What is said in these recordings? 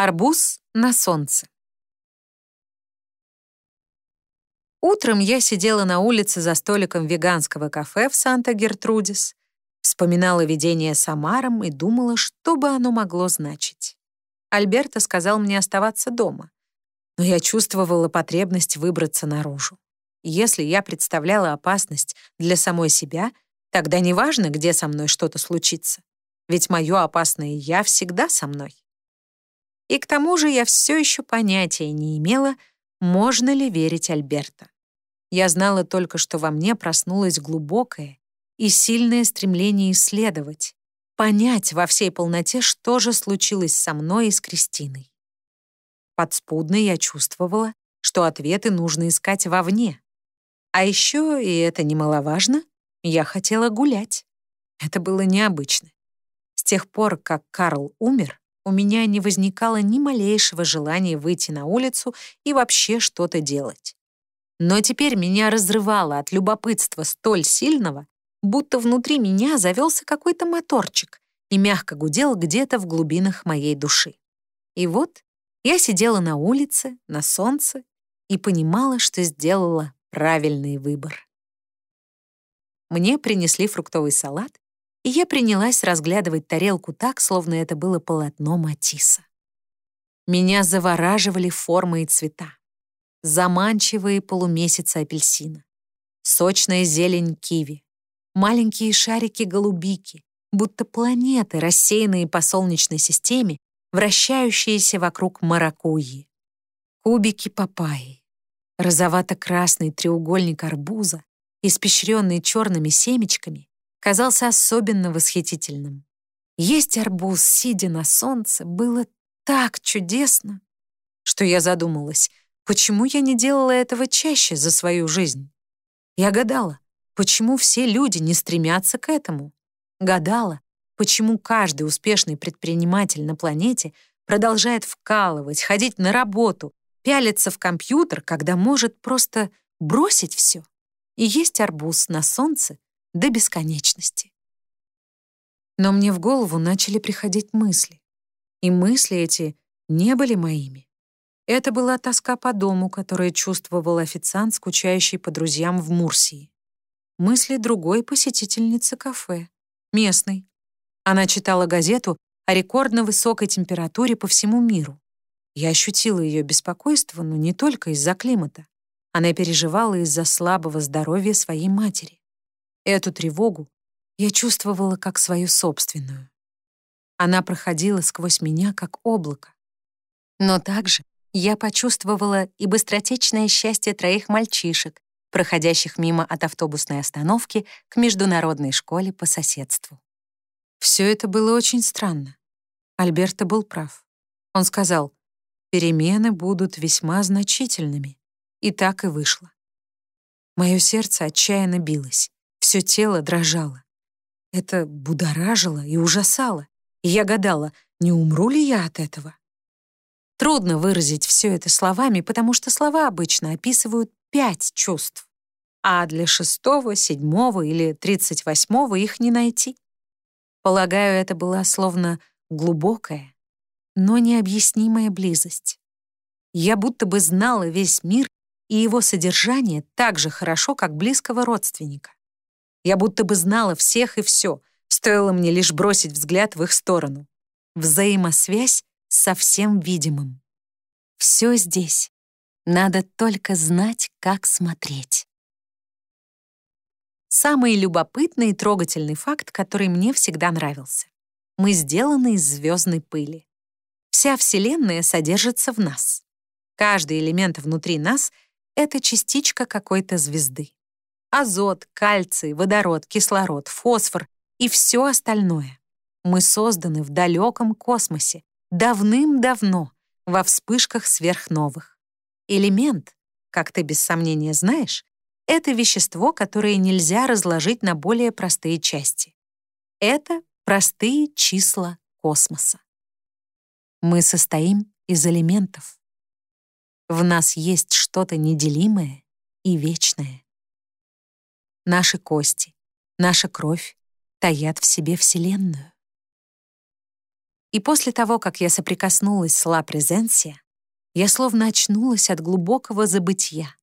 Арбуз на солнце. Утром я сидела на улице за столиком веганского кафе в Санта-Гертрудис, вспоминала видение с Амаром и думала, что бы оно могло значить. Альберто сказал мне оставаться дома, но я чувствовала потребность выбраться наружу. Если я представляла опасность для самой себя, тогда неважно, где со мной что-то случится, ведь мое опасное «я» всегда со мной. И к тому же я все еще понятия не имела, можно ли верить Альберто. Я знала только, что во мне проснулось глубокое и сильное стремление исследовать, понять во всей полноте, что же случилось со мной и с Кристиной. Подспудно я чувствовала, что ответы нужно искать вовне. А еще, и это немаловажно, я хотела гулять. Это было необычно. С тех пор, как Карл умер, у меня не возникало ни малейшего желания выйти на улицу и вообще что-то делать. Но теперь меня разрывало от любопытства столь сильного, будто внутри меня завелся какой-то моторчик и мягко гудел где-то в глубинах моей души. И вот я сидела на улице, на солнце и понимала, что сделала правильный выбор. Мне принесли фруктовый салат, и я принялась разглядывать тарелку так, словно это было полотно Матисса. Меня завораживали формы и цвета. Заманчивые полумесяцы апельсина, сочная зелень киви, маленькие шарики голубики, будто планеты, рассеянные по Солнечной системе, вращающиеся вокруг маракуйи, кубики папайи, розовато-красный треугольник арбуза, испещренный черными семечками, казался особенно восхитительным. Есть арбуз, сидя на солнце, было так чудесно, что я задумалась, почему я не делала этого чаще за свою жизнь. Я гадала, почему все люди не стремятся к этому. Гадала, почему каждый успешный предприниматель на планете продолжает вкалывать, ходить на работу, пялиться в компьютер, когда может просто бросить все и есть арбуз на солнце до бесконечности. Но мне в голову начали приходить мысли. И мысли эти не были моими. Это была тоска по дому, которую чувствовал официант, скучающий по друзьям в Мурсии. Мысли другой посетительницы кафе, местной. Она читала газету о рекордно высокой температуре по всему миру. Я ощутила ее беспокойство, но не только из-за климата. Она переживала из-за слабого здоровья своей матери. Эту тревогу я чувствовала как свою собственную. Она проходила сквозь меня, как облако. Но также я почувствовала и быстротечное счастье троих мальчишек, проходящих мимо от автобусной остановки к международной школе по соседству. Все это было очень странно. Альберто был прав. Он сказал, перемены будут весьма значительными. И так и вышло. Мое сердце отчаянно билось. Все тело дрожало. Это будоражило и ужасало. И я гадала, не умру ли я от этого? Трудно выразить все это словами, потому что слова обычно описывают пять чувств. А для шестого, седьмого или тридцать восьмого их не найти. Полагаю, это была словно глубокая, но необъяснимая близость. Я будто бы знала весь мир и его содержание так же хорошо, как близкого родственника. Я будто бы знала всех и все, стоило мне лишь бросить взгляд в их сторону. Взаимосвязь совсем видимым. Все здесь. Надо только знать, как смотреть. Самый любопытный и трогательный факт, который мне всегда нравился. Мы сделаны из звездной пыли. Вся Вселенная содержится в нас. Каждый элемент внутри нас — это частичка какой-то звезды азот, кальций, водород, кислород, фосфор и все остальное. Мы созданы в далеком космосе, давным-давно, во вспышках сверхновых. Элемент, как ты без сомнения знаешь, это вещество, которое нельзя разложить на более простые части. Это простые числа космоса. Мы состоим из элементов. В нас есть что-то неделимое и вечное. Наши кости, наша кровь таят в себе Вселенную. И после того, как я соприкоснулась с ла презенсия, я словно очнулась от глубокого забытия,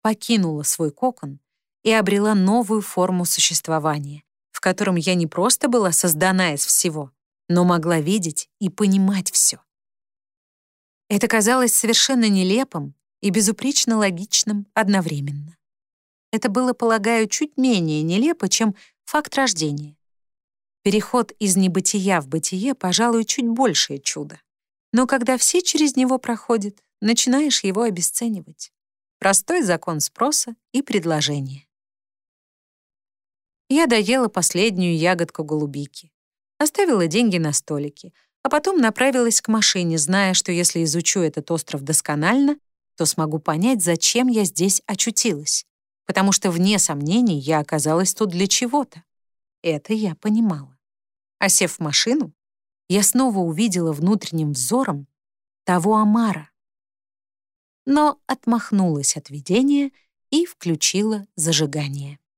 покинула свой кокон и обрела новую форму существования, в котором я не просто была создана из всего, но могла видеть и понимать все. Это казалось совершенно нелепым и безупречно логичным одновременно. Это было, полагаю, чуть менее нелепо, чем факт рождения. Переход из небытия в бытие, пожалуй, чуть большее чудо. Но когда все через него проходят, начинаешь его обесценивать. Простой закон спроса и предложения. Я доела последнюю ягодку голубики, оставила деньги на столике, а потом направилась к машине, зная, что если изучу этот остров досконально, то смогу понять, зачем я здесь очутилась, потому что, вне сомнений, я оказалась тут для чего-то. Это я понимала. А в машину, я снова увидела внутренним взором того Амара. Но отмахнулась от видения и включила зажигание.